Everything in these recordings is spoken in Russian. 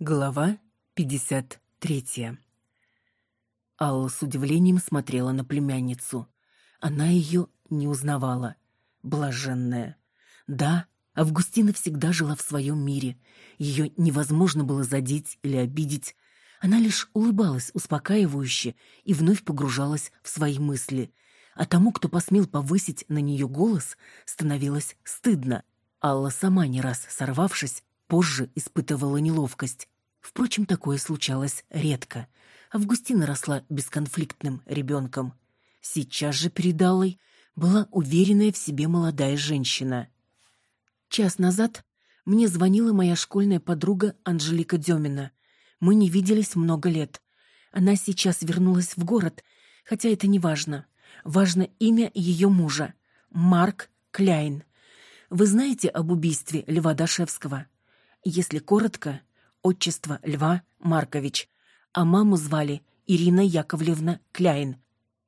Глава 53 Алла с удивлением смотрела на племянницу. Она ее не узнавала. Блаженная. Да, Августина всегда жила в своем мире. Ее невозможно было задеть или обидеть. Она лишь улыбалась успокаивающе и вновь погружалась в свои мысли. А тому, кто посмел повысить на нее голос, становилось стыдно. Алла сама не раз сорвавшись, позже испытывала неловкость. Впрочем, такое случалось редко. Августина росла бесконфликтным ребенком. Сейчас же перед Аллой была уверенная в себе молодая женщина. Час назад мне звонила моя школьная подруга Анжелика Демина. Мы не виделись много лет. Она сейчас вернулась в город, хотя это не важно. Важно имя ее мужа — Марк Кляйн. Вы знаете об убийстве Льва Дашевского? Если коротко, отчество Льва Маркович, а маму звали Ирина Яковлевна Кляйн.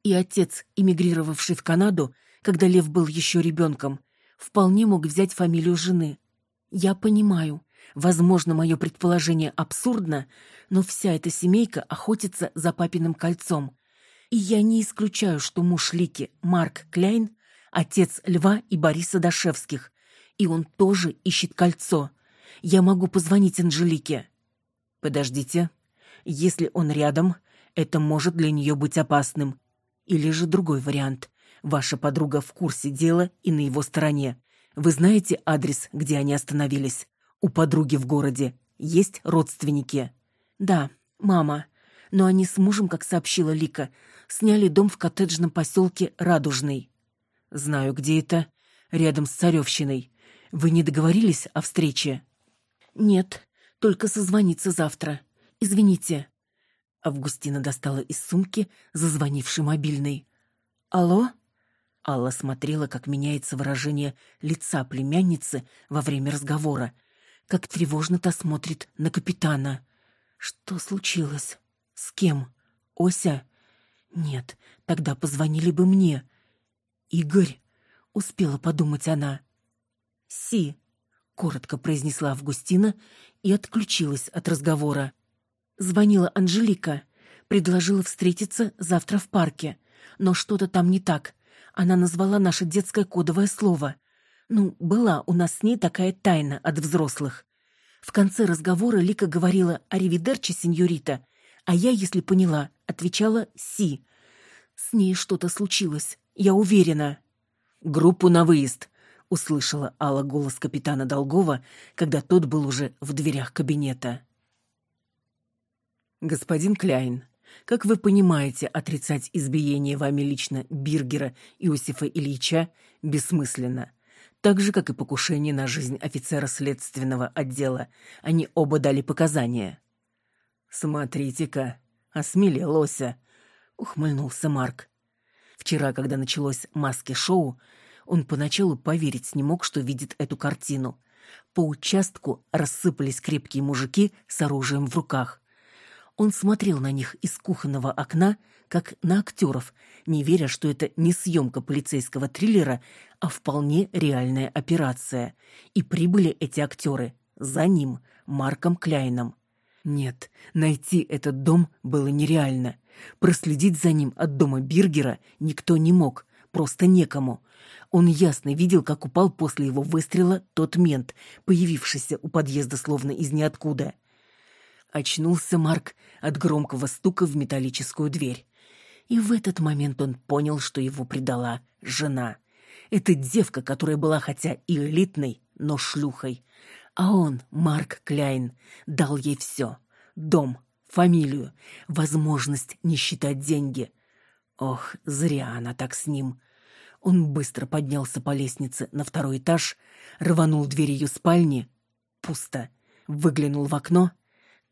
И отец, эмигрировавший в Канаду, когда Лев был еще ребенком, вполне мог взять фамилию жены. Я понимаю, возможно, мое предположение абсурдно, но вся эта семейка охотится за папиным кольцом. И я не исключаю, что муж Лики, Марк Кляйн, отец Льва и Бориса Дашевских, и он тоже ищет кольцо. Я могу позвонить Анжелике». «Подождите. Если он рядом, это может для нее быть опасным. Или же другой вариант. Ваша подруга в курсе дела и на его стороне. Вы знаете адрес, где они остановились? У подруги в городе есть родственники?» «Да, мама. Но они с мужем, как сообщила Лика, сняли дом в коттеджном поселке Радужный». «Знаю, где это. Рядом с Царевщиной. Вы не договорились о встрече?» «Нет, только созвониться завтра. Извините». Августина достала из сумки зазвонивший мобильный. «Алло?» Алла смотрела, как меняется выражение лица племянницы во время разговора, как тревожно та смотрит на капитана. «Что случилось? С кем? Ося?» «Нет, тогда позвонили бы мне». «Игорь», — успела подумать она. «Си», коротко произнесла Августина и отключилась от разговора. Звонила Анжелика, предложила встретиться завтра в парке, но что-то там не так. Она назвала наше детское кодовое слово. Ну, была у нас с ней такая тайна от взрослых. В конце разговора Лика говорила «Аривидерчи, сеньорита», а я, если поняла, отвечала «Си». С ней что-то случилось, я уверена. «Группу на выезд», услышала Алла голос капитана Долгова, когда тот был уже в дверях кабинета. Господин Кляйн, как вы понимаете, отрицать избиение вами лично Биргера Иосифа Ильича бессмысленно. Так же, как и покушение на жизнь офицера следственного отдела. Они оба дали показания. «Смотрите-ка, осмелел Ося», — ухмыльнулся Марк. Вчера, когда началось маски-шоу, он поначалу поверить не мог, что видит эту картину. По участку рассыпались крепкие мужики с оружием в руках. Он смотрел на них из кухонного окна, как на актеров, не веря, что это не съемка полицейского триллера, а вполне реальная операция. И прибыли эти актеры за ним, Марком Кляйном. Нет, найти этот дом было нереально. Проследить за ним от дома Биргера никто не мог, просто некому. Он ясно видел, как упал после его выстрела тот мент, появившийся у подъезда словно из ниоткуда. Очнулся Марк от громкого стука в металлическую дверь. И в этот момент он понял, что его предала жена. Эта девка, которая была хотя и элитной, но шлюхой. А он, Марк Кляйн, дал ей все. Дом, фамилию, возможность не считать деньги. Ох, зря она так с ним. Он быстро поднялся по лестнице на второй этаж, рванул дверь ее спальни. Пусто. Выглянул в окно.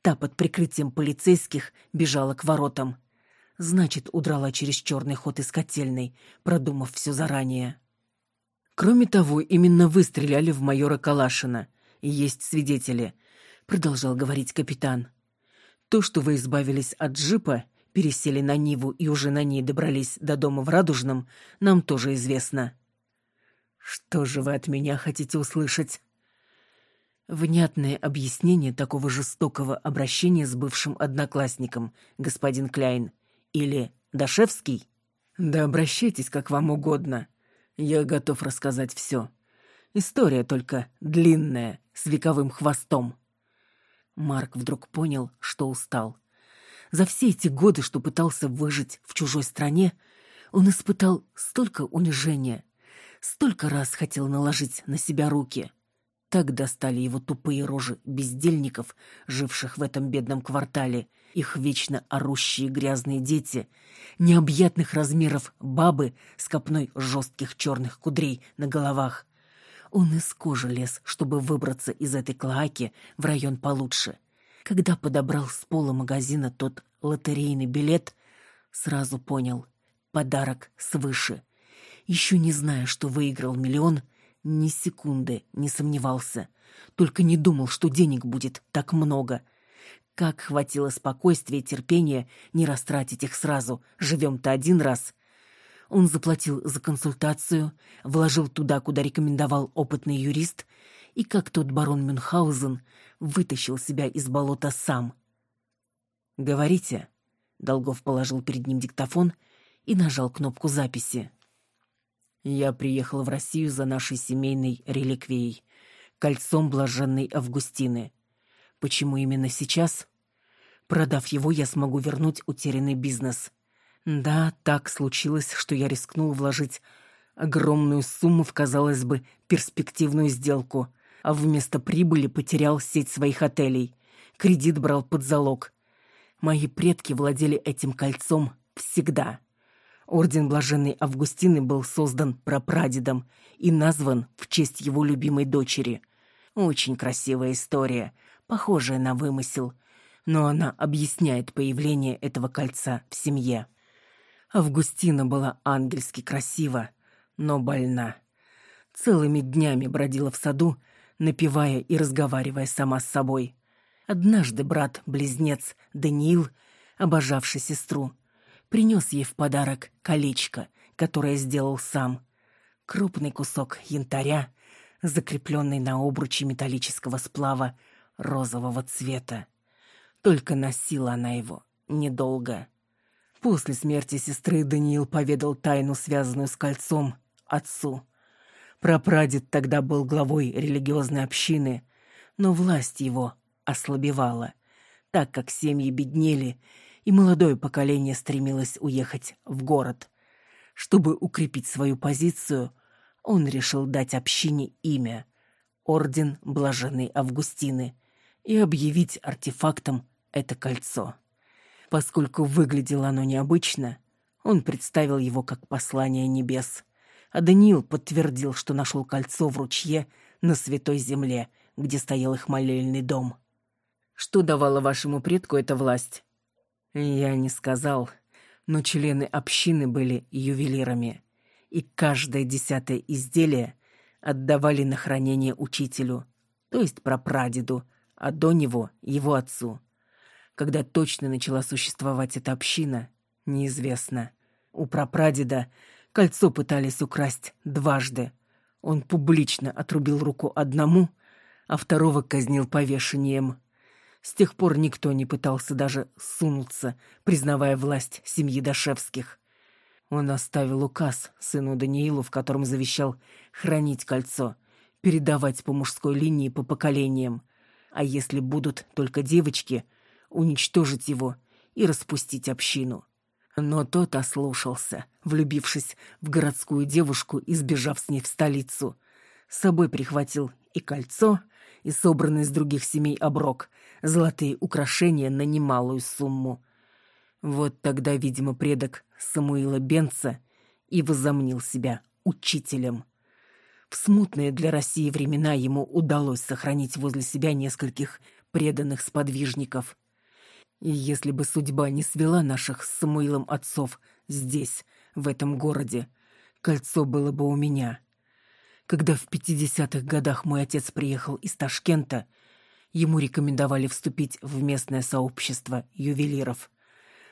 Та под прикрытием полицейских бежала к воротам. Значит, удрала через черный ход из котельной, продумав все заранее. Кроме того, именно вы стреляли в майора Калашина. И есть свидетели, продолжал говорить капитан. То, что вы избавились от джипа, пересели на Ниву и уже на ней добрались до дома в Радужном, нам тоже известно. Что же вы от меня хотите услышать? Внятное объяснение такого жестокого обращения с бывшим одноклассником, господин Кляйн. Или Дашевский? Да обращайтесь как вам угодно. Я готов рассказать все. История только длинная, с вековым хвостом. Марк вдруг понял, что устал. За все эти годы, что пытался выжить в чужой стране, он испытал столько унижения, столько раз хотел наложить на себя руки. Так достали его тупые рожи бездельников, живших в этом бедном квартале, их вечно орущие грязные дети, необъятных размеров бабы с копной жестких черных кудрей на головах. Он из кожи лез, чтобы выбраться из этой клоаки в район получше. Когда подобрал с пола магазина тот лотерейный билет, сразу понял — подарок свыше. Еще не зная, что выиграл миллион, ни секунды не сомневался. Только не думал, что денег будет так много — как хватило спокойствия и терпения не растратить их сразу, живем-то один раз. Он заплатил за консультацию, вложил туда, куда рекомендовал опытный юрист, и, как тот барон Мюнхгаузен, вытащил себя из болота сам. «Говорите», — Долгов положил перед ним диктофон и нажал кнопку записи. «Я приехал в Россию за нашей семейной реликвией, кольцом блаженной Августины. Почему именно сейчас? Продав его, я смогу вернуть утерянный бизнес. Да, так случилось, что я рискнул вложить огромную сумму в, казалось бы, перспективную сделку, а вместо прибыли потерял сеть своих отелей. Кредит брал под залог. Мои предки владели этим кольцом всегда. Орден Блаженной Августины был создан прапрадедом и назван в честь его любимой дочери. Очень красивая история — похожая на вымысел, но она объясняет появление этого кольца в семье. Августина была ангельски красива, но больна. Целыми днями бродила в саду, напевая и разговаривая сама с собой. Однажды брат-близнец Даниил, обожавший сестру, принес ей в подарок колечко, которое сделал сам. Крупный кусок янтаря, закрепленный на обруче металлического сплава, розового цвета. Только носила она его недолго. После смерти сестры Даниил поведал тайну, связанную с кольцом, отцу. Прапрадед тогда был главой религиозной общины, но власть его ослабевала, так как семьи беднели, и молодое поколение стремилось уехать в город. Чтобы укрепить свою позицию, он решил дать общине имя — Орден Блаженной Августины — и объявить артефактом это кольцо. Поскольку выглядело оно необычно, он представил его как послание небес. А Даниил подтвердил, что нашел кольцо в ручье на Святой Земле, где стоял их молельный дом. «Что давала вашему предку эта власть?» «Я не сказал, но члены общины были ювелирами, и каждое десятое изделие отдавали на хранение учителю, то есть прапрадеду, а до него — его отцу. Когда точно начала существовать эта община, неизвестно. У прапрадеда кольцо пытались украсть дважды. Он публично отрубил руку одному, а второго казнил повешением. С тех пор никто не пытался даже сунуться, признавая власть семьи Дашевских. Он оставил указ сыну Даниилу, в котором завещал хранить кольцо, передавать по мужской линии по поколениям, а если будут только девочки, уничтожить его и распустить общину. Но тот ослушался, влюбившись в городскую девушку и сбежав с ней в столицу. С собой прихватил и кольцо, и собранный из других семей оброк, золотые украшения на немалую сумму. Вот тогда, видимо, предок Самуила Бенца и возомнил себя учителем. В смутные для России времена ему удалось сохранить возле себя нескольких преданных сподвижников. И если бы судьба не свела наших с Самуилом отцов здесь, в этом городе, кольцо было бы у меня. Когда в пятидесятых годах мой отец приехал из Ташкента, ему рекомендовали вступить в местное сообщество ювелиров.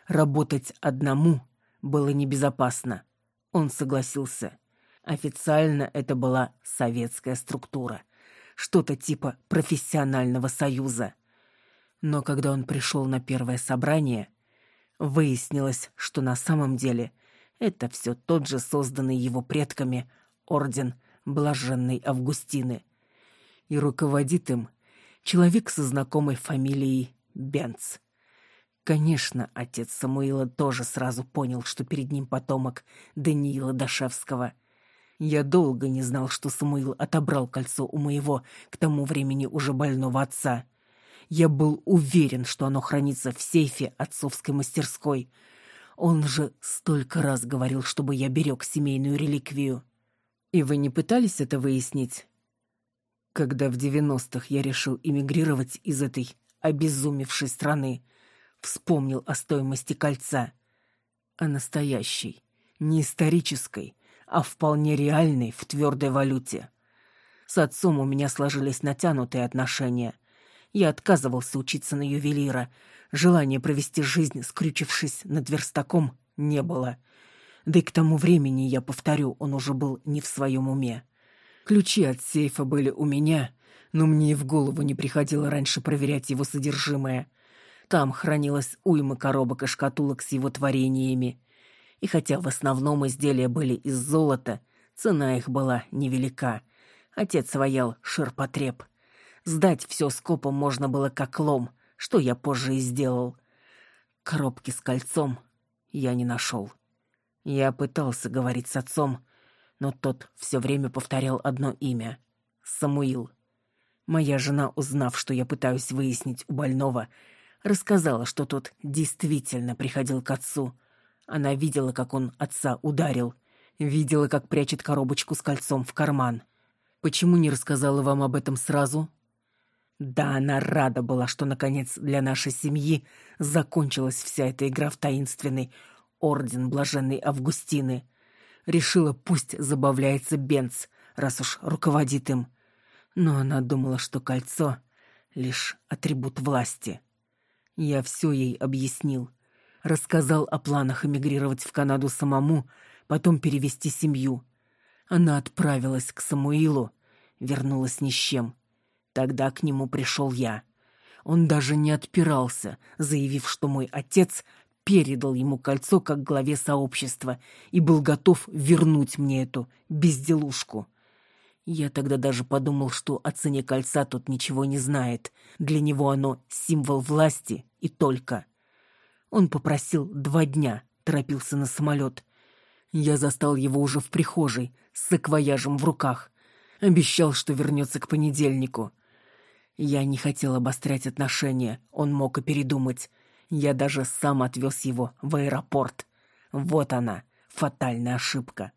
Работать одному было небезопасно. Он согласился. Официально это была советская структура. что-то типа профессионального союза. Но когда он пришел на первое собрание, выяснилось, что на самом деле это все тот же созданный его предками орден Блаженной Августины. И руководит им человек со знакомой фамилией Бенц. Конечно, отец Самуила тоже сразу понял, что перед ним потомок Даниила Дашевского. Я долго не знал, что Самуил отобрал кольцо у моего, к тому времени уже больного отца. Я был уверен, что оно хранится в сейфе отцовской мастерской. Он же столько раз говорил, чтобы я берег семейную реликвию. И вы не пытались это выяснить? Когда в девяностых я решил эмигрировать из этой обезумевшей страны, вспомнил о стоимости кольца. О настоящей, не исторической, а вполне реальной в твердой валюте. С отцом у меня сложились натянутые отношения. Я отказывался учиться на ювелира. Желания провести жизнь, скрючившись над верстаком, не было. Да и к тому времени, я повторю, он уже был не в своем уме. Ключи от сейфа были у меня, но мне и в голову не приходило раньше проверять его содержимое. Там хранилась уйма коробок и шкатулок с его творениями. И хотя в основном изделия были из золота, цена их была невелика. Отец воял ширпотреб. Сдать все скопом можно было как лом, что я позже и сделал. Коробки с кольцом я не нашел. Я пытался говорить с отцом, но тот все время повторял одно имя — Самуил. Моя жена, узнав, что я пытаюсь выяснить у больного, рассказала, что тот действительно приходил к отцу. Она видела, как он отца ударил, видела, как прячет коробочку с кольцом в карман. Почему не рассказала вам об этом сразу? Да, она рада была, что, наконец, для нашей семьи закончилась вся эта игра в таинственный орден блаженной Августины — решила, пусть забавляется Бенц, раз уж руководит им. Но она думала, что кольцо — лишь атрибут власти. Я все ей объяснил. Рассказал о планах эмигрировать в Канаду самому, потом перевести семью. Она отправилась к Самуилу, вернулась ни с чем. Тогда к нему пришел я. Он даже не отпирался, заявив, что мой отец передал ему кольцо как главе сообщества и был готов вернуть мне эту безделушку. Я тогда даже подумал, что о цене кольца тот ничего не знает. Для него оно символ власти и только. Он попросил два дня, торопился на самолет. Я застал его уже в прихожей, с саквояжем в руках. Обещал, что вернется к понедельнику. Я не хотел обострять отношения, он мог и передумать. Я даже сам отвез его в аэропорт. Вот она, фатальная ошибка.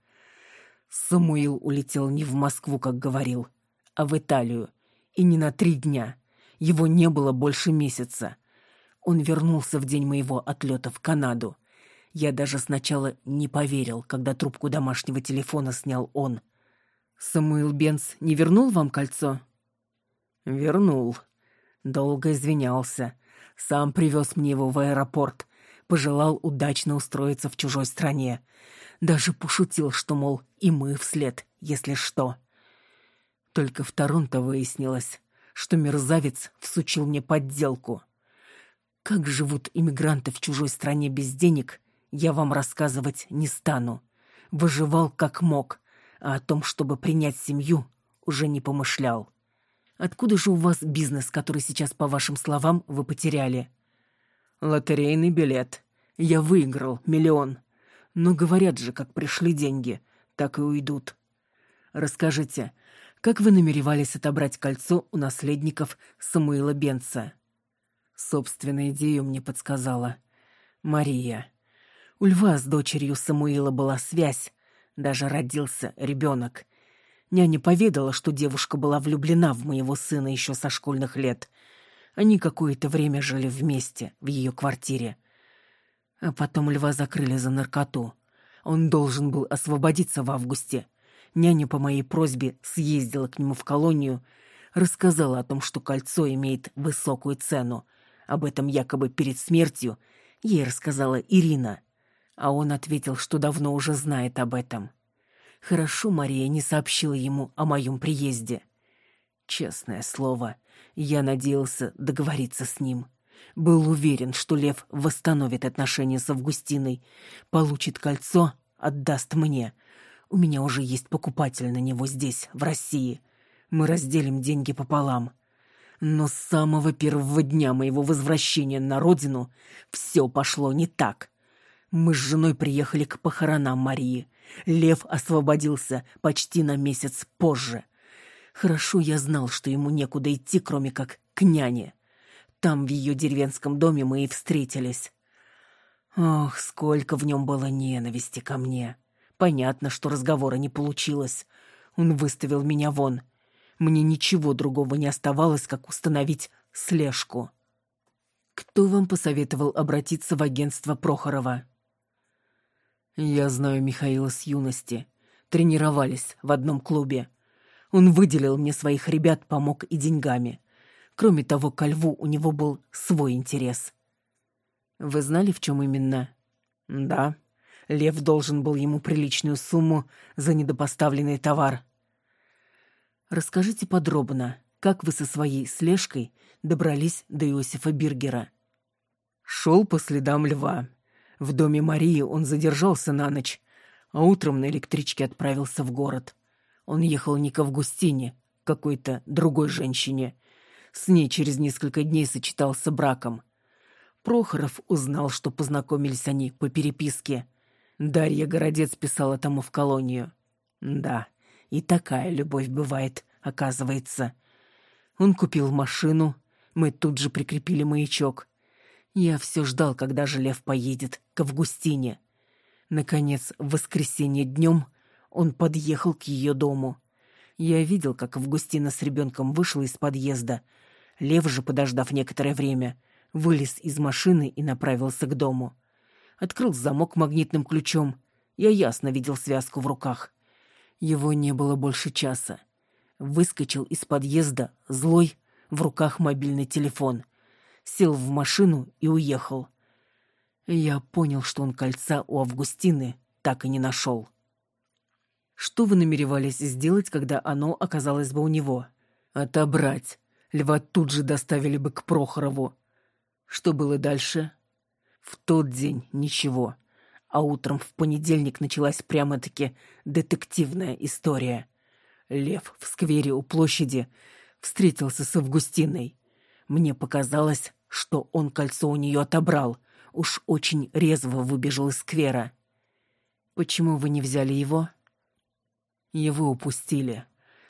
Самуил улетел не в Москву, как говорил, а в Италию. И не на три дня. Его не было больше месяца. Он вернулся в день моего отлета в Канаду. Я даже сначала не поверил, когда трубку домашнего телефона снял он. «Самуил Бенц не вернул вам кольцо?» «Вернул». Долго извинялся. Сам привез мне его в аэропорт. Пожелал удачно устроиться в чужой стране. Даже пошутил, что, мол, и мы вслед, если что. Только в Торонто выяснилось, что мерзавец всучил мне подделку. Как живут иммигранты в чужой стране без денег, я вам рассказывать не стану. Выживал как мог, а о том, чтобы принять семью, уже не помышлял. Откуда же у вас бизнес, который сейчас, по вашим словам, вы потеряли? Лотерейный билет. Я выиграл миллион. Но говорят же, как пришли деньги, так и уйдут. Расскажите, как вы намеревались отобрать кольцо у наследников Самуила Бенца? Собственную идею мне подсказала Мария. У Льва с дочерью Самуила была связь, даже родился ребенок. Няня поведала, что девушка была влюблена в моего сына еще со школьных лет. Они какое-то время жили вместе в ее квартире. А потом льва закрыли за наркоту. Он должен был освободиться в августе. Няня по моей просьбе съездила к нему в колонию, рассказала о том, что кольцо имеет высокую цену. Об этом якобы перед смертью ей рассказала Ирина. А он ответил, что давно уже знает об этом. Хорошо Мария не сообщила ему о моем приезде. Честное слово, я надеялся договориться с ним. Был уверен, что Лев восстановит отношения с Августиной, получит кольцо, отдаст мне. У меня уже есть покупатель на него здесь, в России. Мы разделим деньги пополам. Но с самого первого дня моего возвращения на родину все пошло не так. Мы с женой приехали к похоронам Марии. Лев освободился почти на месяц позже. Хорошо я знал, что ему некуда идти, кроме как к няне. Там, в ее деревенском доме, мы и встретились. Ох, сколько в нем было ненависти ко мне. Понятно, что разговора не получилось. Он выставил меня вон. Мне ничего другого не оставалось, как установить слежку. Кто вам посоветовал обратиться в агентство Прохорова? Я знаю Михаила с юности. Тренировались в одном клубе. Он выделил мне своих ребят, помог и деньгами. Кроме того, ко льву у него был свой интерес. Вы знали, в чем именно? Да. Лев должен был ему приличную сумму за недопоставленный товар. Расскажите подробно, как вы со своей слежкой добрались до Иосифа Биргера? Шел по следам льва. В доме Марии он задержался на ночь, а утром на электричке отправился в город. Он ехал не к Августине, какой-то другой женщине. С ней через несколько дней сочетался браком. Прохоров узнал, что познакомились они по переписке. Дарья Городец писала тому в колонию. Да, и такая любовь бывает, оказывается. Он купил машину, мы тут же прикрепили маячок. Я все ждал, когда же Лев поедет к Августине. Наконец, в воскресенье днем он подъехал к ее дому. Я видел, как Августина с ребенком вышла из подъезда. Лев же, подождав некоторое время, вылез из машины и направился к дому. Открыл замок магнитным ключом. Я ясно видел связку в руках. Его не было больше часа. Выскочил из подъезда, злой, в руках мобильный телефон сел в машину и уехал. Я понял, что он кольца у Августины так и не нашел. Что вы намеревались сделать, когда оно оказалось бы у него? Отобрать. Льва тут же доставили бы к Прохорову. Что было дальше? В тот день ничего. А утром в понедельник началась прямо-таки детективная история. Лев в сквере у площади встретился с Августиной. Мне показалось, что он кольцо у нее отобрал. Уж очень резво выбежал из сквера. Почему вы не взяли его? Его упустили.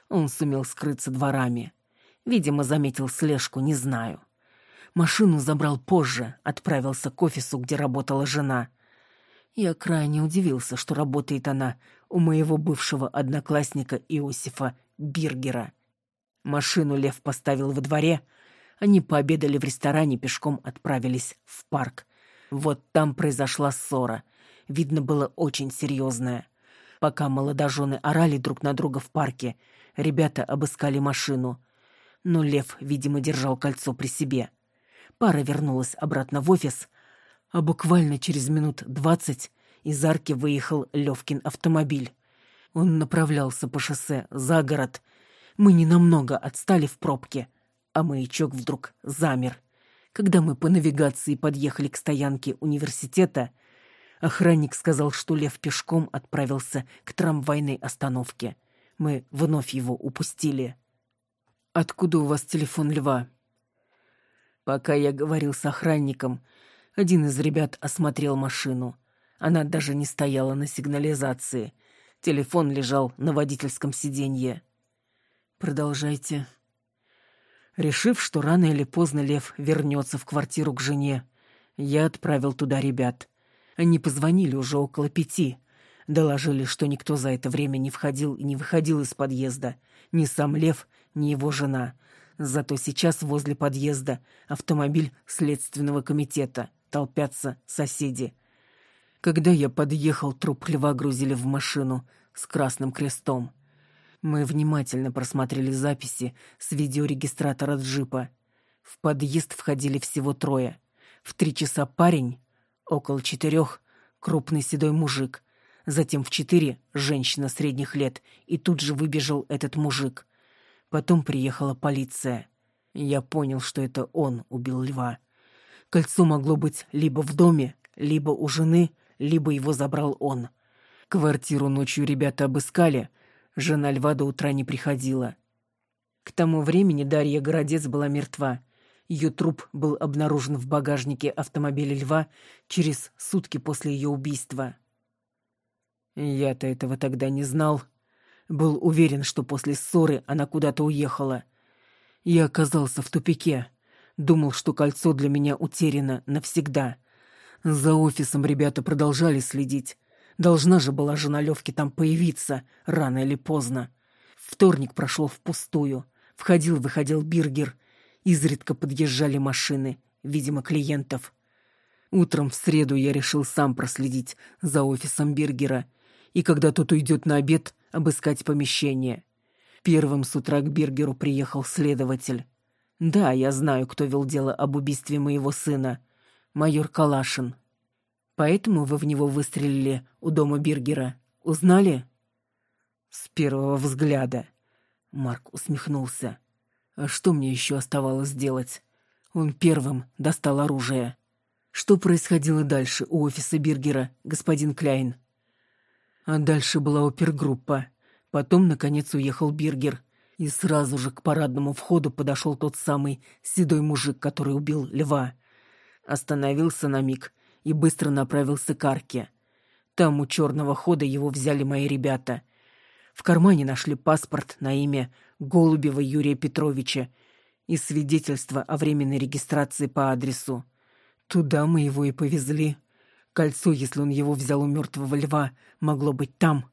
Он сумел скрыться дворами. Видимо, заметил слежку, не знаю. Машину забрал позже, отправился к офису, где работала жена. Я крайне удивился, что работает она у моего бывшего одноклассника Иосифа Биргера. Машину Лев поставил во дворе — они пообедали в ресторане, пешком отправились в парк. Вот там произошла ссора. Видно было очень серьезная. Пока молодожены орали друг на друга в парке, ребята обыскали машину. Но Лев, видимо, держал кольцо при себе. Пара вернулась обратно в офис, а буквально через минут двадцать из арки выехал Левкин автомобиль. Он направлялся по шоссе за город. Мы ненамного отстали в пробке — а маячок вдруг замер. Когда мы по навигации подъехали к стоянке университета, охранник сказал, что Лев пешком отправился к трамвайной остановке. Мы вновь его упустили. «Откуда у вас телефон Льва?» Пока я говорил с охранником, один из ребят осмотрел машину. Она даже не стояла на сигнализации. Телефон лежал на водительском сиденье. «Продолжайте», Решив, что рано или поздно Лев вернется в квартиру к жене, я отправил туда ребят. Они позвонили уже около пяти. Доложили, что никто за это время не входил и не выходил из подъезда. Ни сам Лев, ни его жена. Зато сейчас возле подъезда автомобиль следственного комитета. Толпятся соседи. Когда я подъехал, труп льва грузили в машину с красным крестом. Мы внимательно просмотрели записи с видеорегистратора джипа. В подъезд входили всего трое. В три часа парень, около четырех крупный седой мужик. Затем в четыре женщина средних лет, и тут же выбежал этот мужик. Потом приехала полиция. Я понял, что это он убил льва. Кольцо могло быть либо в доме, либо у жены, либо его забрал он. Квартиру ночью ребята обыскали, жена льва до утра не приходила. К тому времени Дарья Городец была мертва. Ее труп был обнаружен в багажнике автомобиля льва через сутки после ее убийства. Я-то этого тогда не знал. Был уверен, что после ссоры она куда-то уехала. Я оказался в тупике. Думал, что кольцо для меня утеряно навсегда. За офисом ребята продолжали следить. Должна же была жена Левки там появиться, рано или поздно. Вторник прошел впустую. Входил-выходил Биргер. Изредка подъезжали машины, видимо, клиентов. Утром в среду я решил сам проследить за офисом Биргера. И когда тот уйдет на обед, обыскать помещение. Первым с утра к Биргеру приехал следователь. Да, я знаю, кто вел дело об убийстве моего сына. Майор Калашин. Поэтому вы в него выстрелили у дома Биргера. Узнали? С первого взгляда. Марк усмехнулся. А что мне еще оставалось делать? Он первым достал оружие. Что происходило дальше у офиса Биргера, господин Кляйн? А дальше была опергруппа. Потом, наконец, уехал Биргер. И сразу же к парадному входу подошел тот самый седой мужик, который убил льва. Остановился на миг и быстро направился к арке. Там у черного хода его взяли мои ребята. В кармане нашли паспорт на имя Голубева Юрия Петровича и свидетельство о временной регистрации по адресу. Туда мы его и повезли. Кольцо, если он его взял у мертвого льва, могло быть там.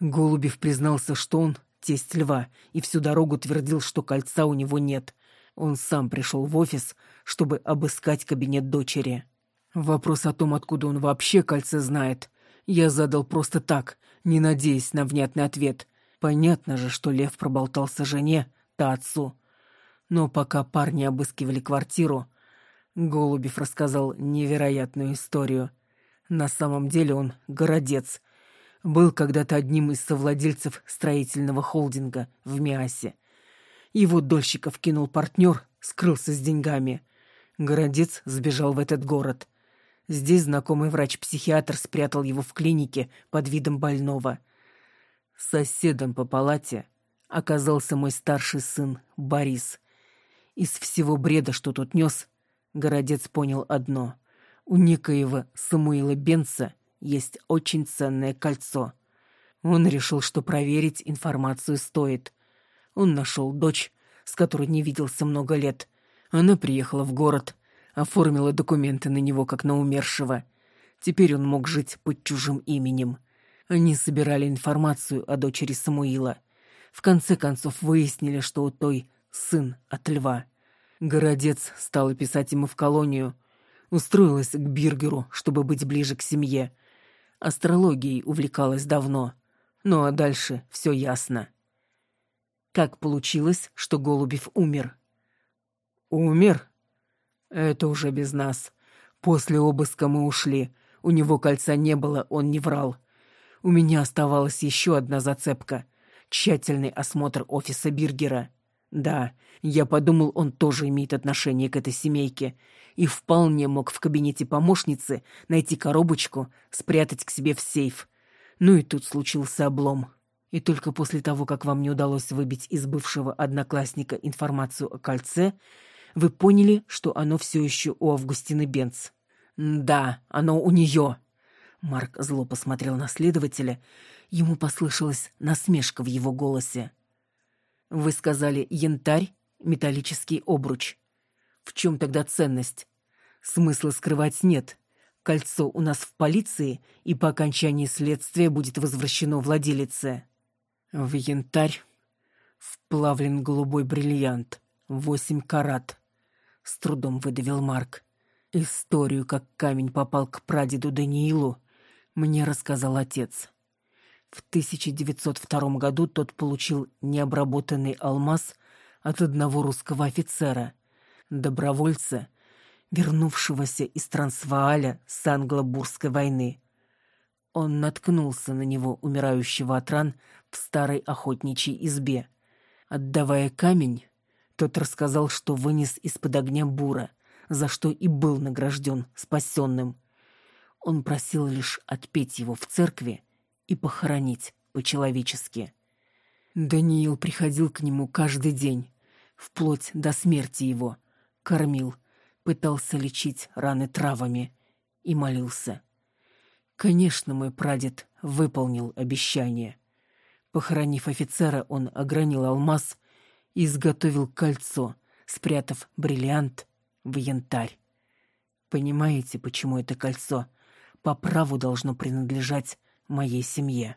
Голубев признался, что он тесть льва, и всю дорогу твердил, что кольца у него нет. Он сам пришел в офис, чтобы обыскать кабинет дочери. Вопрос о том, откуда он вообще кольце знает, я задал просто так, не надеясь на внятный ответ. Понятно же, что Лев проболтался жене, та отцу. Но пока парни обыскивали квартиру, Голубев рассказал невероятную историю. На самом деле он городец. Был когда-то одним из совладельцев строительного холдинга в Миасе. Его дольщиков кинул партнер, скрылся с деньгами. Городец сбежал в этот город. Здесь знакомый врач-психиатр спрятал его в клинике под видом больного. Соседом по палате оказался мой старший сын Борис. Из всего бреда, что тот нес, Городец понял одно. У некоего Самуила Бенца есть очень ценное кольцо. Он решил, что проверить информацию стоит. Он нашел дочь, с которой не виделся много лет. Она приехала в город, оформила документы на него как на умершего. Теперь он мог жить под чужим именем. Они собирали информацию о дочери Самуила. В конце концов выяснили, что у той сын от льва. Городец стала писать ему в колонию. Устроилась к Биргеру, чтобы быть ближе к семье. Астрологией увлекалась давно. Ну а дальше все ясно. Как получилось, что Голубев умер? Умер? Это уже без нас. После обыска мы ушли. У него кольца не было, он не врал. У меня оставалась еще одна зацепка. Тщательный осмотр офиса Биргера. Да, я подумал, он тоже имеет отношение к этой семейке. И вполне мог в кабинете помощницы найти коробочку, спрятать к себе в сейф. Ну и тут случился облом. И только после того, как вам не удалось выбить из бывшего одноклассника информацию о кольце, вы поняли, что оно все еще у Августины Бенц. «Да, оно у нее!» Марк зло посмотрел на следователя. Ему послышалась насмешка в его голосе. «Вы сказали янтарь, металлический обруч. В чем тогда ценность? Смысла скрывать нет. Кольцо у нас в полиции, и по окончании следствия будет возвращено владелице. В янтарь вплавлен голубой бриллиант, восемь карат. С трудом выдавил Марк. Историю, как камень попал к прадеду Даниилу, мне рассказал отец. В 1902 году тот получил необработанный алмаз от одного русского офицера, добровольца, вернувшегося из Трансвааля с англо-бурской войны. Он наткнулся на него, умирающего от ран, в старой охотничьей избе. Отдавая камень, тот рассказал, что вынес из-под огня бура, за что и был награжден спасенным. Он просил лишь отпеть его в церкви и похоронить по-человечески. Даниил приходил к нему каждый день, вплоть до смерти его, кормил, пытался лечить раны травами и молился. Конечно, мой прадед выполнил обещание. Похоронив офицера, он огранил алмаз изготовил кольцо, спрятав бриллиант в янтарь. Понимаете, почему это кольцо по праву должно принадлежать моей семье?